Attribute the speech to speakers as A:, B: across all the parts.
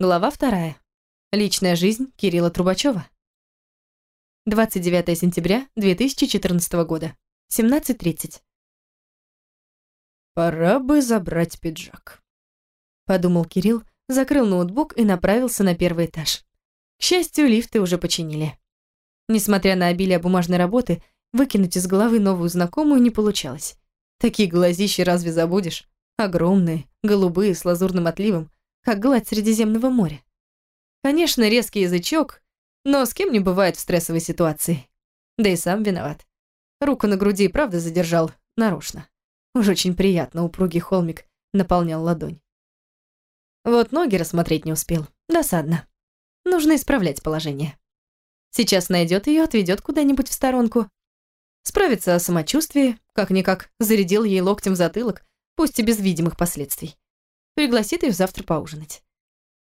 A: Глава вторая. Личная жизнь Кирилла Трубачева. 29 сентября 2014 года. 17.30.
B: «Пора бы забрать пиджак», —
A: подумал Кирилл, закрыл ноутбук и направился на первый этаж. К счастью, лифты уже починили. Несмотря на обилие бумажной работы, выкинуть из головы новую знакомую не получалось. Такие глазищи разве забудешь? Огромные, голубые, с лазурным отливом, как гладь Средиземного моря. Конечно, резкий язычок, но с кем не бывает в стрессовой ситуации. Да и сам виноват. Руку на груди и правда задержал, нарочно. Уж очень приятно упругий холмик наполнял ладонь. Вот ноги рассмотреть не успел. Досадно. Нужно исправлять положение. Сейчас найдет ее, отведет куда-нибудь в сторонку. Справится о самочувствии, как-никак зарядил ей локтем в затылок, пусть и без видимых последствий. Пригласит ее завтра поужинать.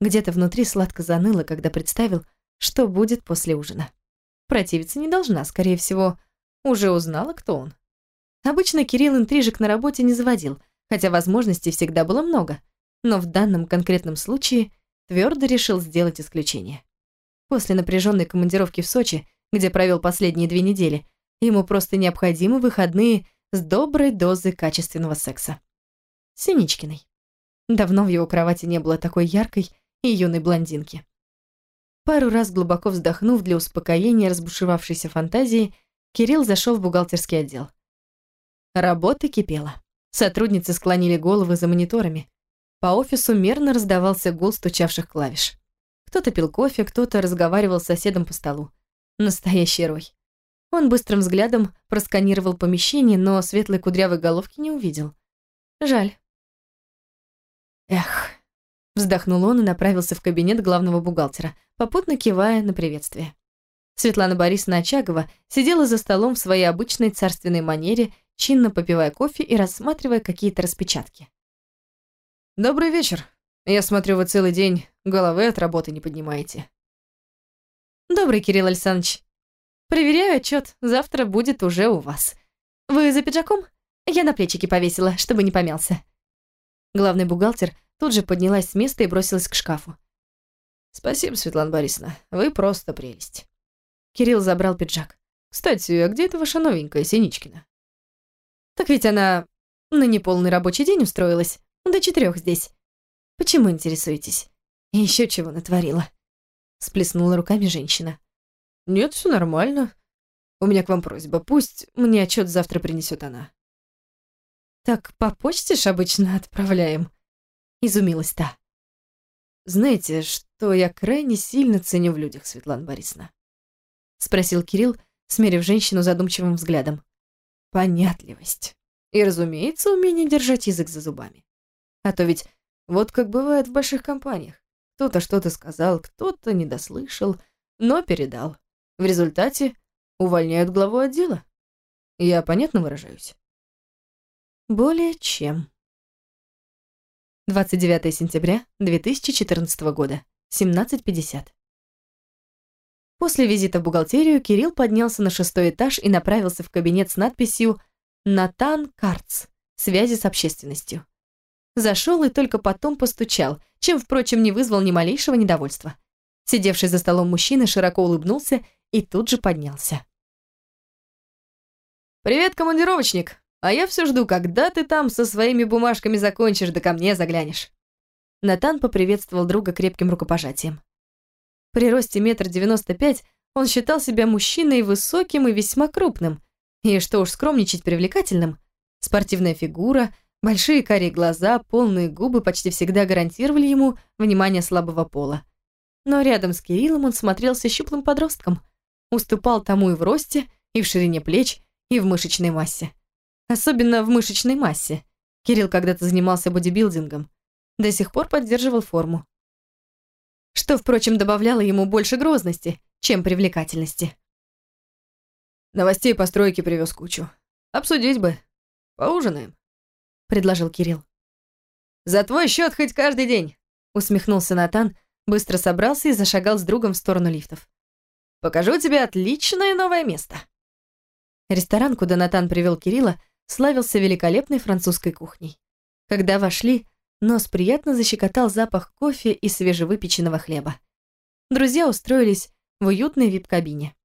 A: Где-то внутри сладко заныло, когда представил, что будет после ужина. Противиться не должна, скорее всего, уже узнала, кто он. Обычно Кирилл интрижек на работе не заводил, хотя возможностей всегда было много, но в данном конкретном случае твердо решил сделать исключение. После напряженной командировки в Сочи, где провел последние две недели, ему просто необходимы выходные с доброй дозой качественного секса. Синичкиной. Давно в его кровати не было такой яркой и юной блондинки. Пару раз глубоко вздохнув для успокоения разбушевавшейся фантазии, Кирилл зашел в бухгалтерский отдел. Работа кипела. Сотрудницы склонили головы за мониторами. По офису мерно раздавался гул стучавших клавиш. Кто-то пил кофе, кто-то разговаривал с соседом по столу. Настоящий рой. Он быстрым взглядом просканировал помещение, но светлой кудрявой головки не увидел. Жаль. Эх. Вздохнул он и направился в кабинет главного бухгалтера, попутно кивая на приветствие. Светлана Борисовна Очагова сидела за столом в своей обычной царственной манере, чинно попивая кофе и рассматривая какие-то распечатки.
B: «Добрый вечер. Я смотрю, вы целый день головы от работы не поднимаете».
A: «Добрый, Кирилл Александрович. Проверяю отчет. Завтра будет уже у вас. Вы за пиджаком? Я на плечики повесила, чтобы не помялся». Главный бухгалтер Тут же поднялась с места и бросилась к шкафу.
B: «Спасибо, Светлана Борисовна, вы просто прелесть».
A: Кирилл забрал пиджак.
B: «Кстати, а где эта ваша новенькая Синичкина?»
A: «Так ведь она на неполный рабочий день устроилась. До четырех здесь. Почему интересуетесь? Еще чего натворила?» Сплеснула руками женщина.
B: «Нет, все нормально. У меня к вам просьба. Пусть мне отчет завтра принесет она».
A: «Так по почте ж обычно отправляем», изумилась та.
B: «Знаете, что я крайне сильно ценю в людях, Светлана Борисовна?»
A: Спросил Кирилл, смерив женщину задумчивым взглядом.
B: «Понятливость. И, разумеется, умение держать язык за зубами. А то ведь вот как бывает в больших компаниях. Кто-то что-то сказал, кто-то не дослышал, но передал. В результате увольняют главу отдела. Я понятно выражаюсь?»
A: «Более чем», 29 сентября 2014 года, 17.50. После визита в бухгалтерию Кирилл поднялся на шестой этаж и направился в кабинет с надписью «Натан Карц. Связи с общественностью». Зашел и только потом постучал, чем, впрочем, не вызвал ни малейшего недовольства. Сидевший за столом мужчина широко улыбнулся и тут же поднялся.
B: «Привет, командировочник!» А я все жду, когда ты там со своими бумажками закончишь, да ко мне заглянешь».
A: Натан поприветствовал друга крепким рукопожатием. При росте метр девяносто пять он считал себя мужчиной высоким и весьма крупным. И что уж скромничать привлекательным, спортивная фигура, большие карие глаза, полные губы почти всегда гарантировали ему внимание слабого пола. Но рядом с Кириллом он смотрелся щуплым подростком, уступал тому и в росте, и в ширине плеч, и в мышечной массе. Особенно в мышечной массе. Кирилл когда-то занимался бодибилдингом. До сих пор поддерживал форму. Что, впрочем, добавляло ему больше грозности, чем привлекательности.
B: «Новостей по стройке привез кучу. Обсудить бы. Поужинаем», — предложил Кирилл. «За твой счет хоть каждый день», — усмехнулся Натан, быстро собрался и зашагал с другом в сторону лифтов. «Покажу тебе отличное новое место».
A: Ресторан, куда Натан привел Кирилла, славился великолепной французской кухней. Когда вошли, Нос приятно защекотал запах кофе и свежевыпеченного хлеба. Друзья устроились в уютной вип-кабине.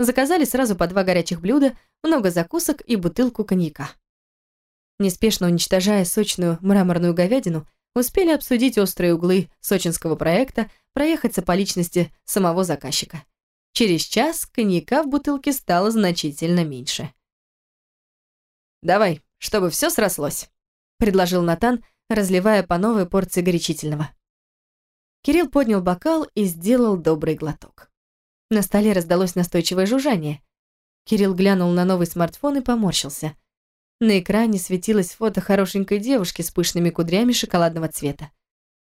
A: Заказали сразу по два горячих блюда, много закусок и бутылку коньяка. Неспешно уничтожая сочную мраморную говядину, успели обсудить острые углы сочинского проекта, проехаться по личности самого заказчика. Через час коньяка в бутылке стало значительно меньше. «Давай, чтобы все срослось», — предложил Натан, разливая по новой порции горячительного. Кирилл поднял бокал и сделал добрый глоток. На столе раздалось настойчивое жужжание. Кирилл глянул на новый смартфон и поморщился. На экране светилось фото хорошенькой девушки с пышными кудрями шоколадного цвета.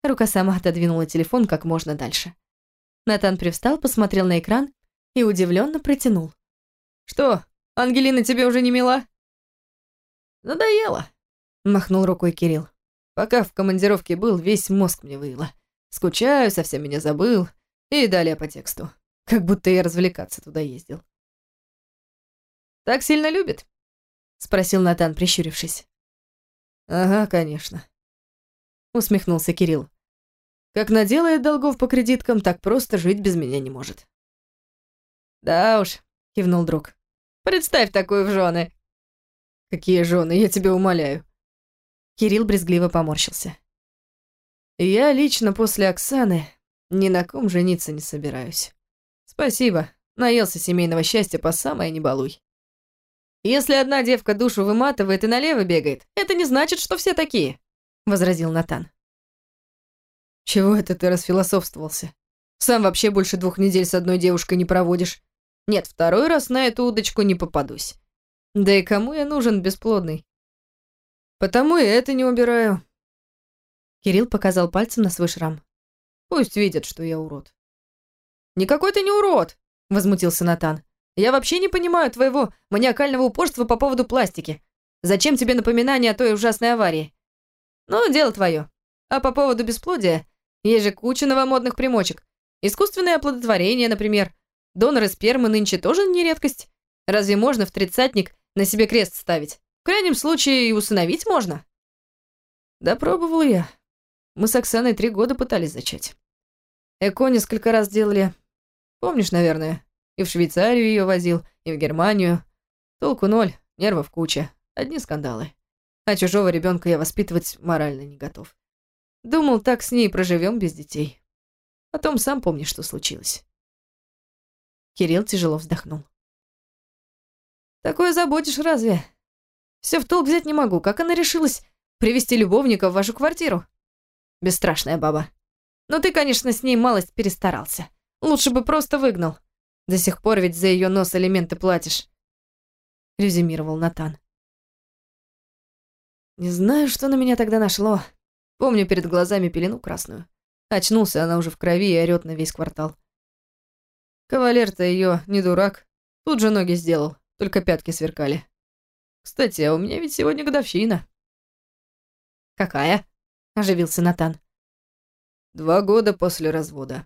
A: Рука сама отодвинула телефон как можно дальше. Натан привстал, посмотрел на экран и удивленно протянул. «Что, Ангелина тебе уже не мила?» «Надоело», — махнул рукой Кирилл. «Пока в командировке был, весь мозг мне выило. Скучаю, совсем меня забыл. И далее по тексту. Как будто я развлекаться туда ездил». «Так сильно любит?» — спросил Натан, прищурившись. «Ага, конечно», — усмехнулся Кирилл. «Как наделает долгов по кредиткам, так просто жить без меня не может». «Да уж», — кивнул друг. «Представь такую в жены». «Какие жены, я тебя умоляю». Кирилл брезгливо поморщился. «Я лично после Оксаны ни на ком жениться не собираюсь. Спасибо, наелся семейного счастья по самое не балуй. Если одна девка душу выматывает и налево бегает, это не значит, что все такие», — возразил Натан. «Чего это ты расфилософствовался? Сам вообще больше двух недель с одной девушкой не проводишь. Нет, второй раз на эту удочку не попадусь. Да и кому я нужен бесплодный? Потому и это не убираю. Кирилл показал пальцем на свой шрам. Пусть видят, что я урод. Никакой ты не урод, возмутился Натан. Я вообще не понимаю твоего маниакального упорства по поводу пластики. Зачем тебе напоминание о той ужасной аварии? Ну, дело твое. А по поводу бесплодия, есть же куча новомодных примочек. Искусственное оплодотворение, например. Доноры спермы нынче тоже не редкость. Разве можно в тридцатник на себе крест ставить. В крайнем случае и усыновить можно. Да пробовал я. Мы с Оксаной три года пытались зачать. ЭКО несколько раз делали. Помнишь, наверное? И в Швейцарию ее возил, и в Германию. Толку ноль, нервов куча, одни скандалы. А чужого ребенка я воспитывать морально не готов. Думал, так с ней проживем без детей. Потом сам помнишь, что случилось. Кирилл тяжело вздохнул. Такое заботишь разве? Все в толк взять не могу. Как она решилась привести любовника в вашу квартиру? Бесстрашная баба. Но ты, конечно, с ней малость перестарался. Лучше бы просто выгнал. До сих пор ведь за ее нос элементы платишь. Резюмировал Натан. Не знаю, что на меня тогда нашло. Помню перед глазами пелену красную. Очнулся она уже в крови и орёт на весь квартал. Кавалер-то ее не дурак. Тут же ноги сделал только пятки сверкали. Кстати, а у меня ведь сегодня годовщина. Какая? Оживился Натан. Два года после развода.